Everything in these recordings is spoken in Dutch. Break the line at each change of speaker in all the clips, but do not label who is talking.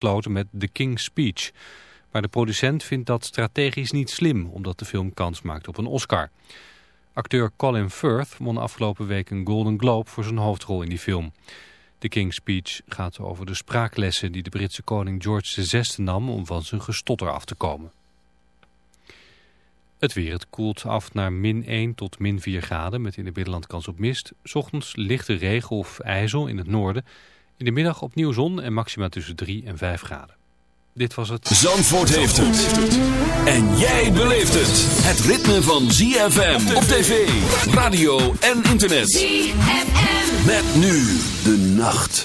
afgesloten met The King's Speech. Maar de producent vindt dat strategisch niet slim, omdat de film kans maakt op een Oscar. Acteur Colin Firth won afgelopen week een Golden Globe voor zijn hoofdrol in die film. The King's Speech gaat over de spraaklessen die de Britse koning George VI nam om van zijn gestotter af te komen. Het weer, het koelt af naar min 1 tot min 4 graden met in het binnenland kans op mist. Ochtends lichte regen of ijzel in het noorden. In de middag opnieuw zon en maxima tussen 3 en 5 graden. Dit was het...
Zandvoort heeft het. En jij beleeft het. Het ritme van ZFM op tv, radio en internet.
ZFM.
Met nu de nacht.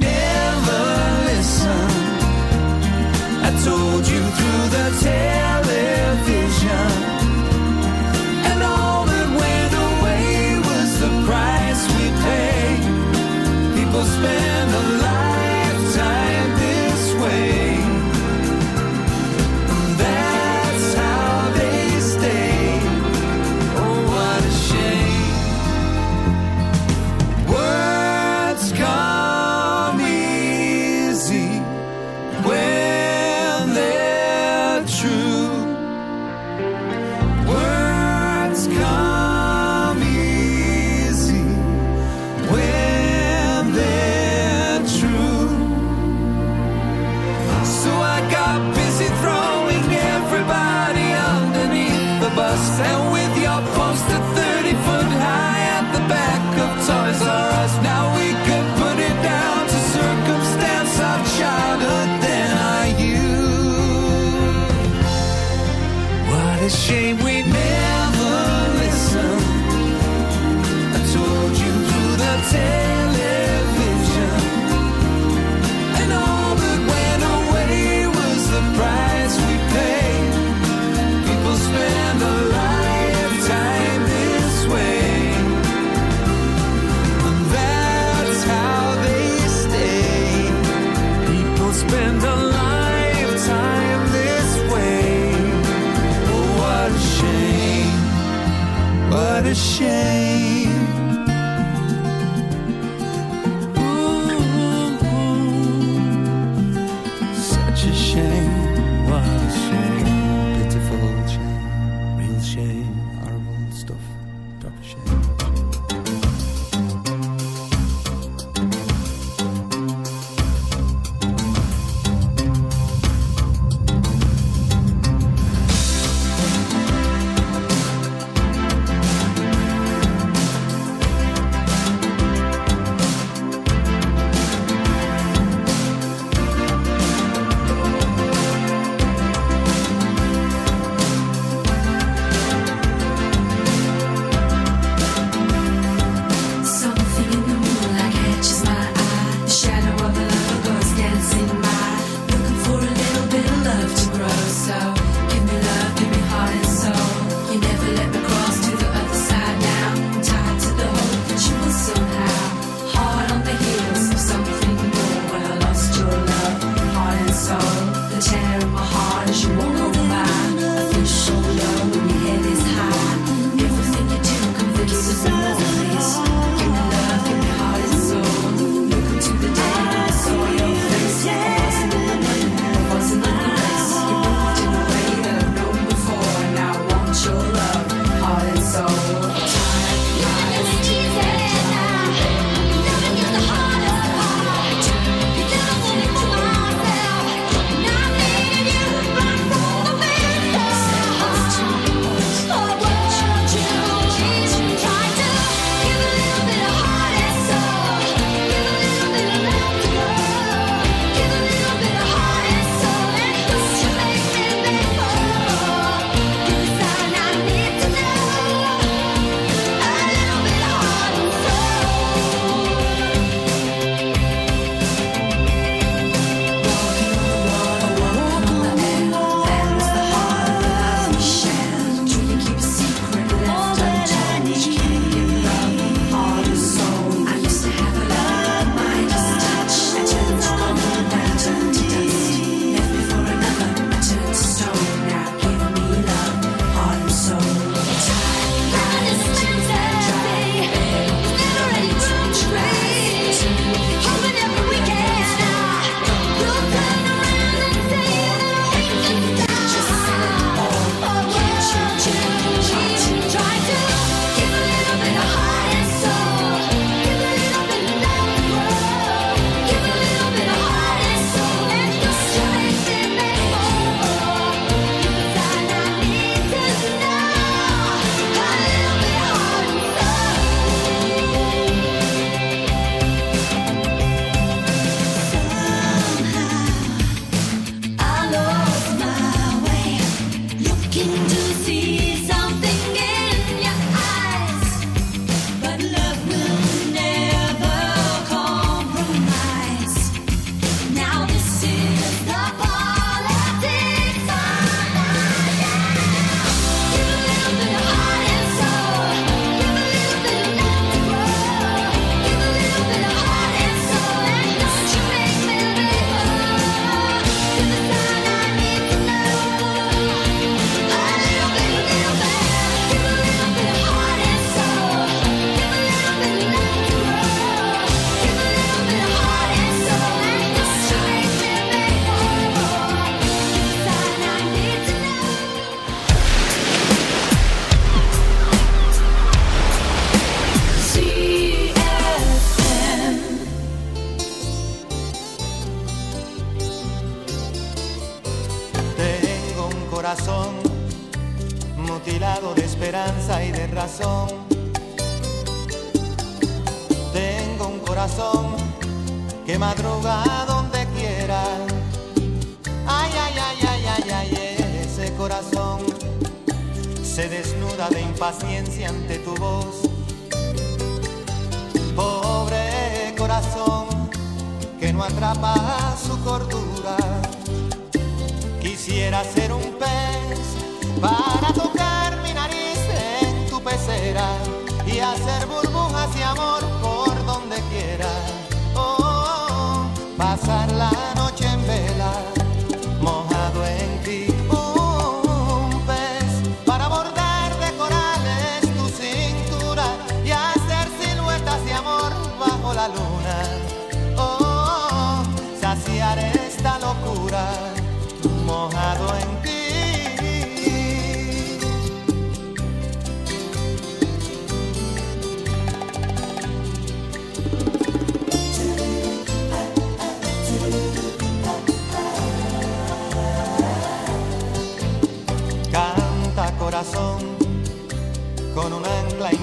amor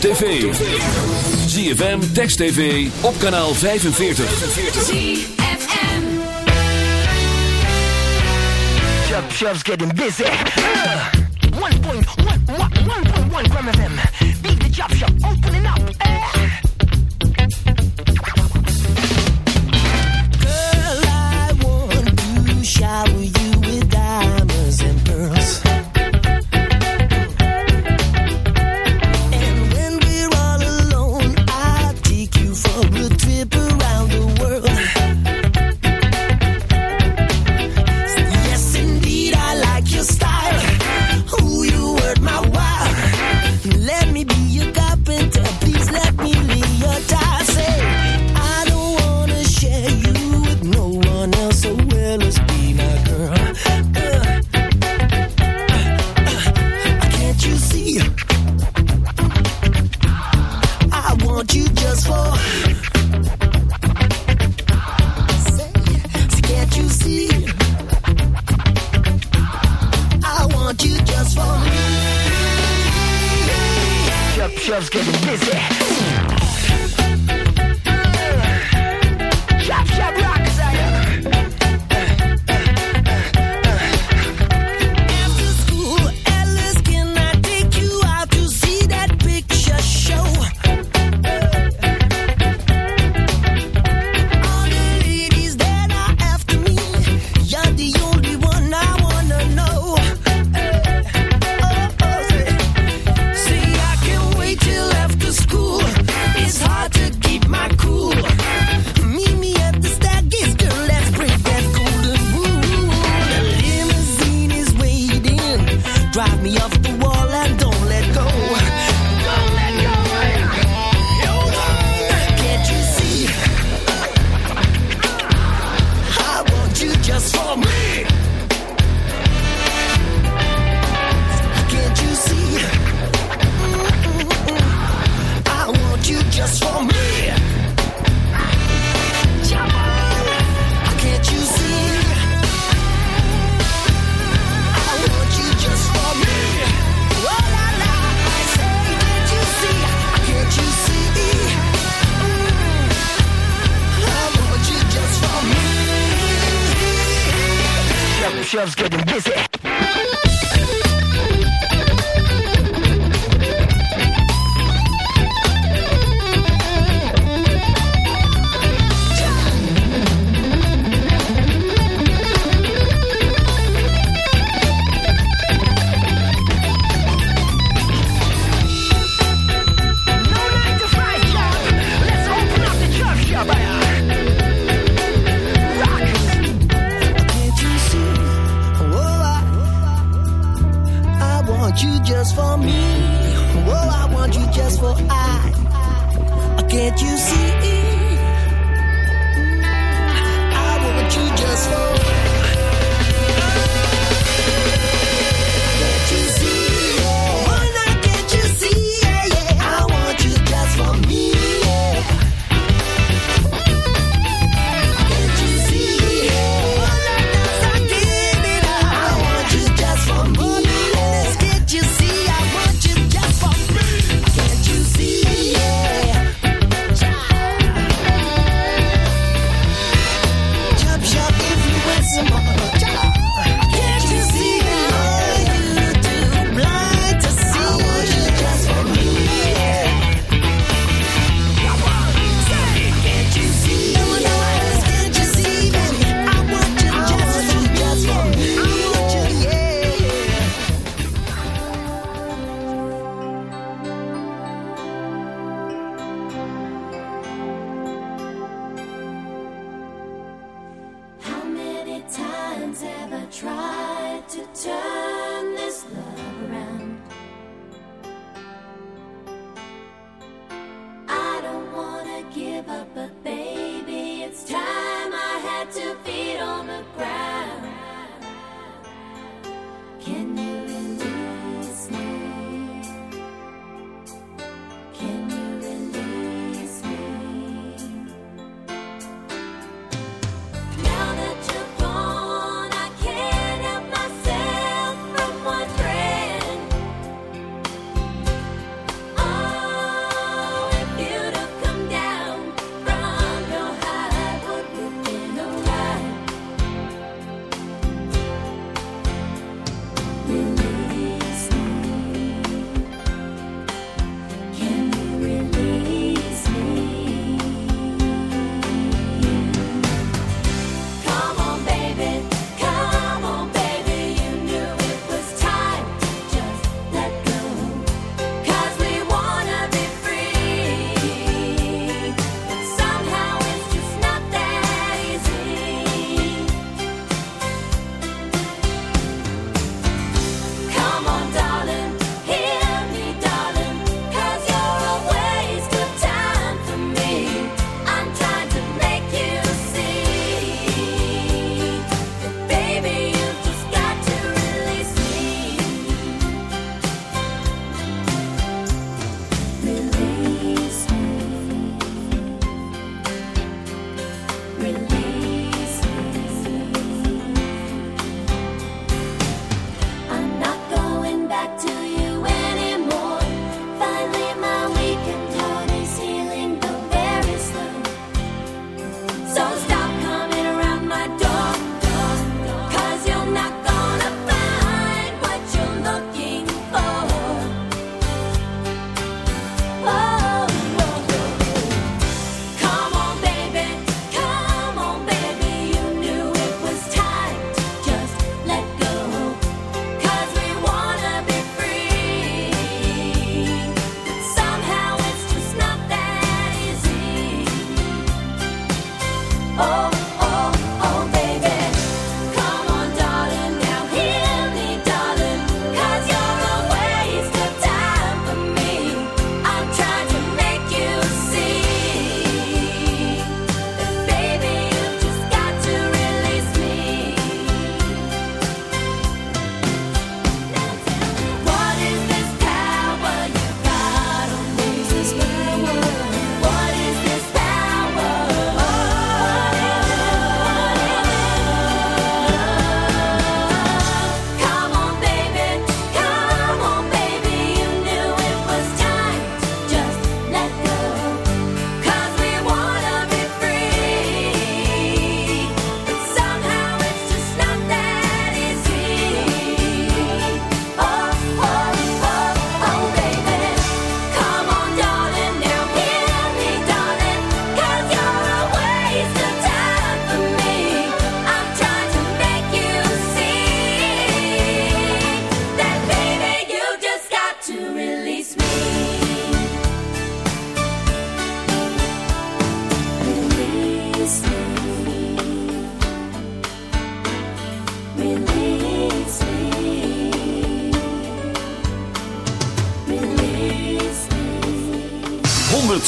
TV. tv. FM Text TV, op kanaal 45.
ZFM.
Chub, chub's getting busy. Uh, 1.1, 1.1 gram of them. Beat the chop shop, opening up.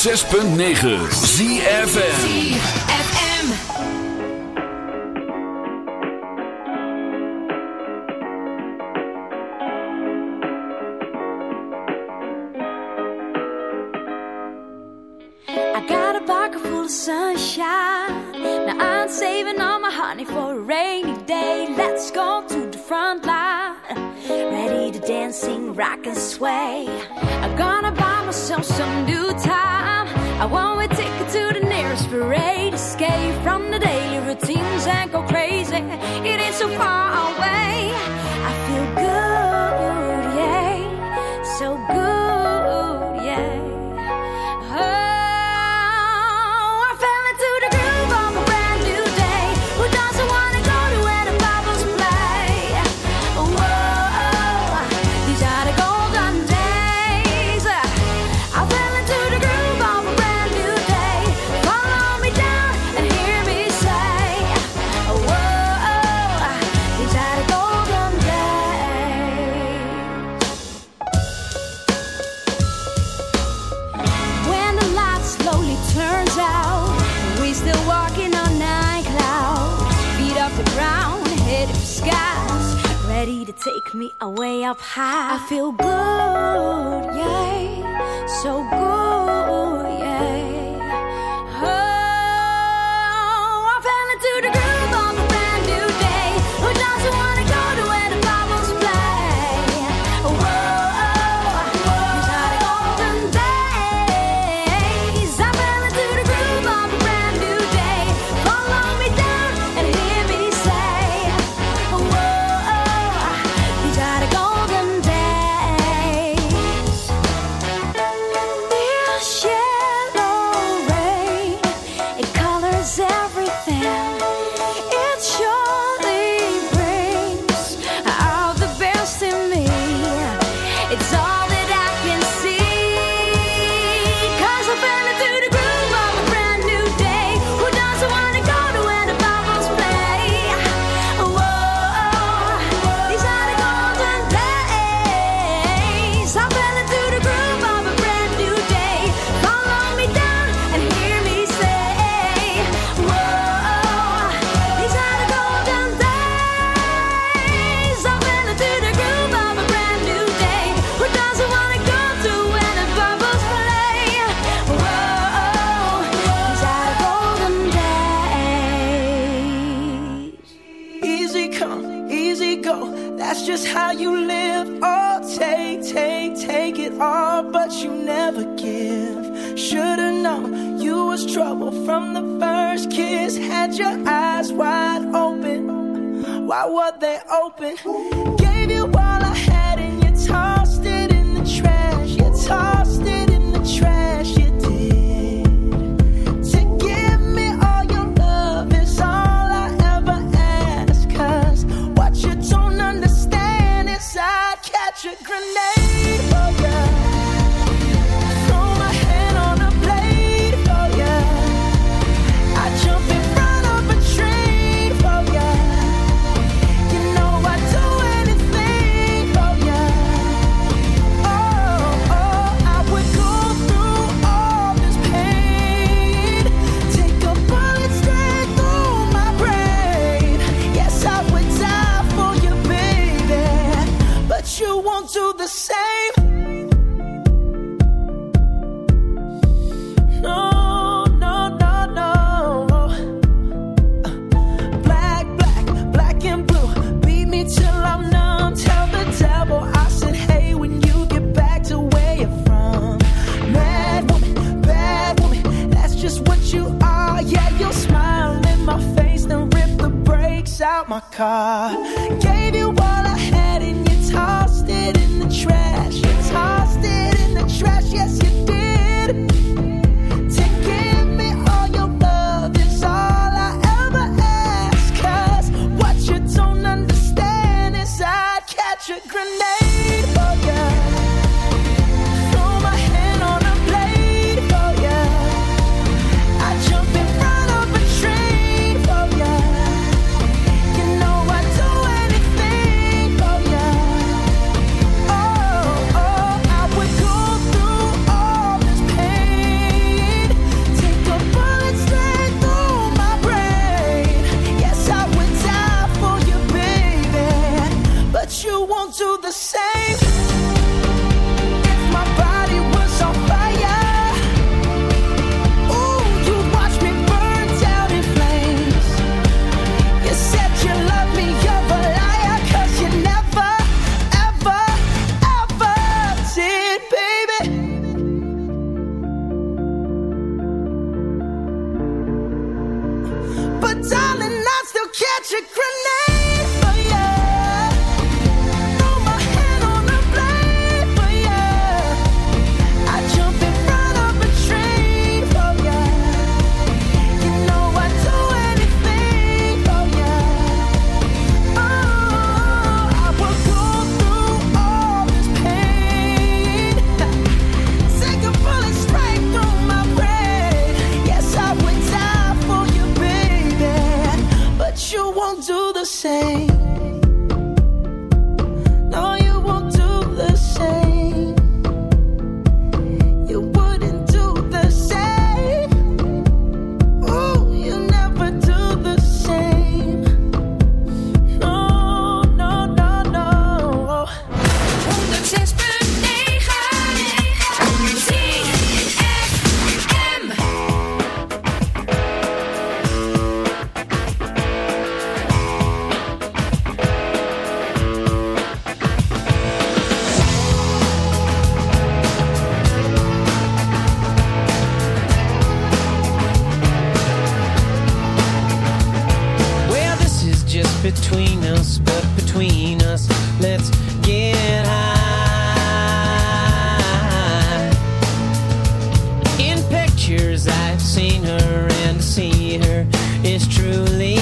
106.9
ZFN skies, ready to take me away up high. I feel good, yeah, so good.
they open. Ooh.
I've seen her, and to see her is truly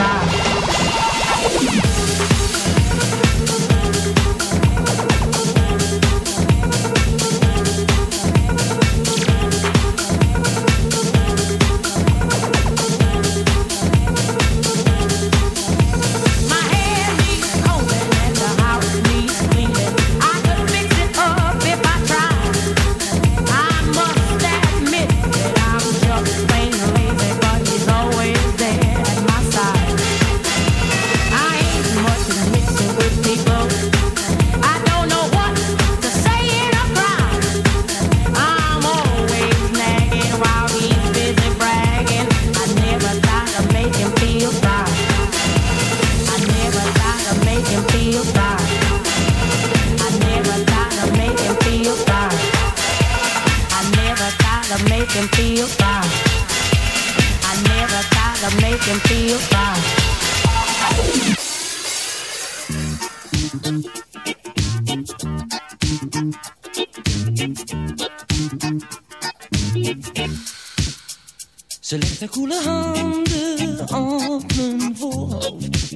Koele handen op mijn voorhoofd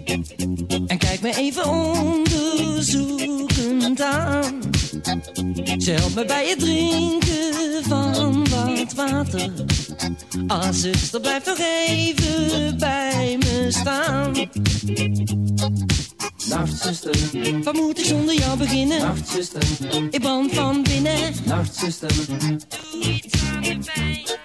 En kijkt me even onderzoekend aan Ze helpt me bij het drinken van wat water Ah, zuster, blijf nog even bij me staan
Nacht, zuster.
Wat moet ik zonder jou beginnen?
Nacht, zuster.
Ik brand van binnen
Nacht, zuster. Nacht,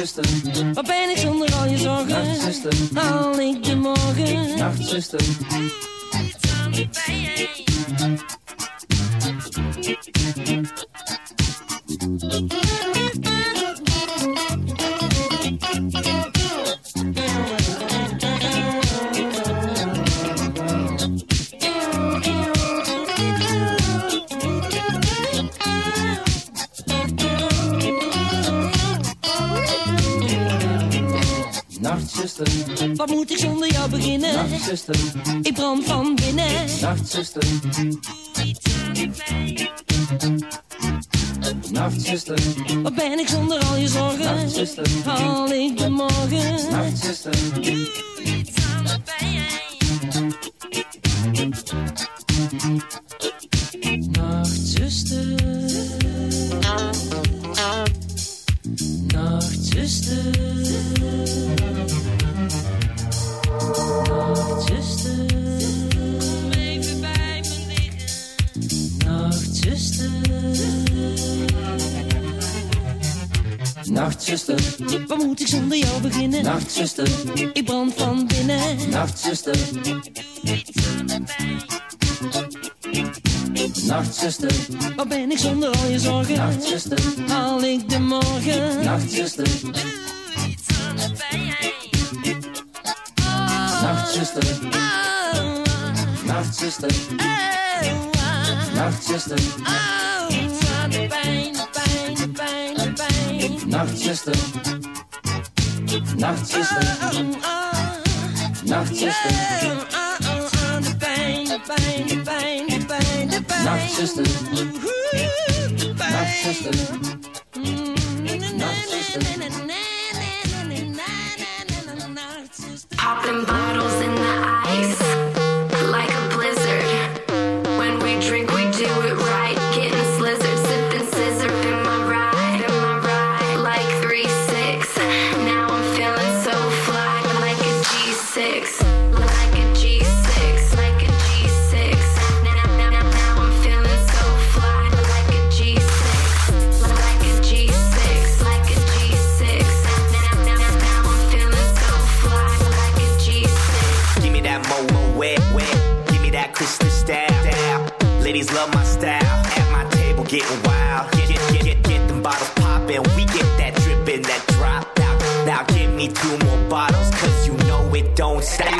zuster.
Wat ben ik zonder al je zorgen?
Nacht, zuster.
Haal ik de morgen?
Nacht, zuster. Nacht, Nacht, zuster.
Ik brand van binnen.
Nacht,
Not just a, not just a.
stay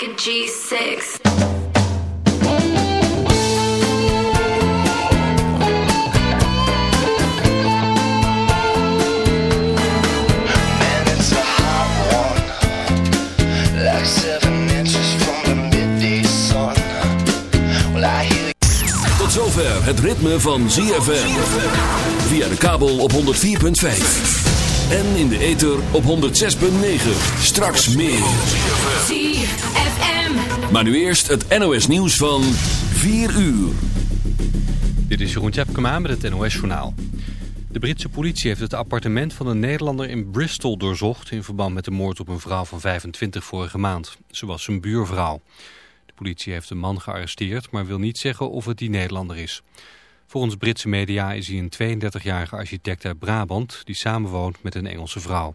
like a G6.
het ritme van ZFM. Via de kabel op 104.5. En in de ether op 106.9. Straks meer.
ZFM.
Maar nu eerst het NOS nieuws van 4 uur.
Dit is Jeroen Tjepkema met het NOS Journaal. De Britse politie heeft het appartement van een Nederlander in Bristol doorzocht... in verband met de moord op een vrouw van 25 vorige maand. Ze was zijn buurvrouw. De politie heeft een man gearresteerd, maar wil niet zeggen of het die Nederlander is. Volgens Britse media is hij een 32-jarige architect uit Brabant die samenwoont met een Engelse vrouw.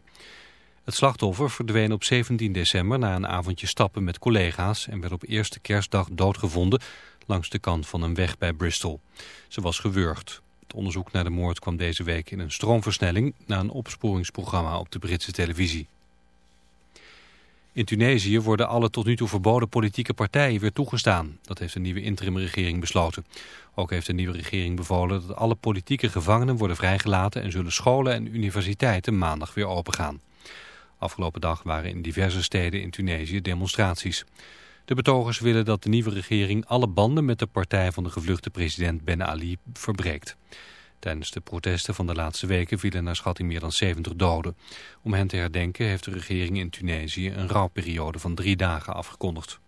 Het slachtoffer verdween op 17 december na een avondje stappen met collega's en werd op eerste kerstdag doodgevonden langs de kant van een weg bij Bristol. Ze was gewurgd. Het onderzoek naar de moord kwam deze week in een stroomversnelling na een opsporingsprogramma op de Britse televisie. In Tunesië worden alle tot nu toe verboden politieke partijen weer toegestaan. Dat heeft de nieuwe interimregering besloten. Ook heeft de nieuwe regering bevolen dat alle politieke gevangenen worden vrijgelaten... en zullen scholen en universiteiten maandag weer opengaan. Afgelopen dag waren in diverse steden in Tunesië demonstraties. De betogers willen dat de nieuwe regering alle banden met de partij van de gevluchte president Ben Ali verbreekt. Tijdens de protesten van de laatste weken vielen naar schatting meer dan 70 doden. Om hen te herdenken heeft de regering in Tunesië een rouwperiode van drie dagen afgekondigd.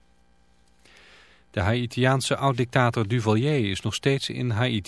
De Haitiaanse oud-dictator Duvalier is nog steeds in Haiti.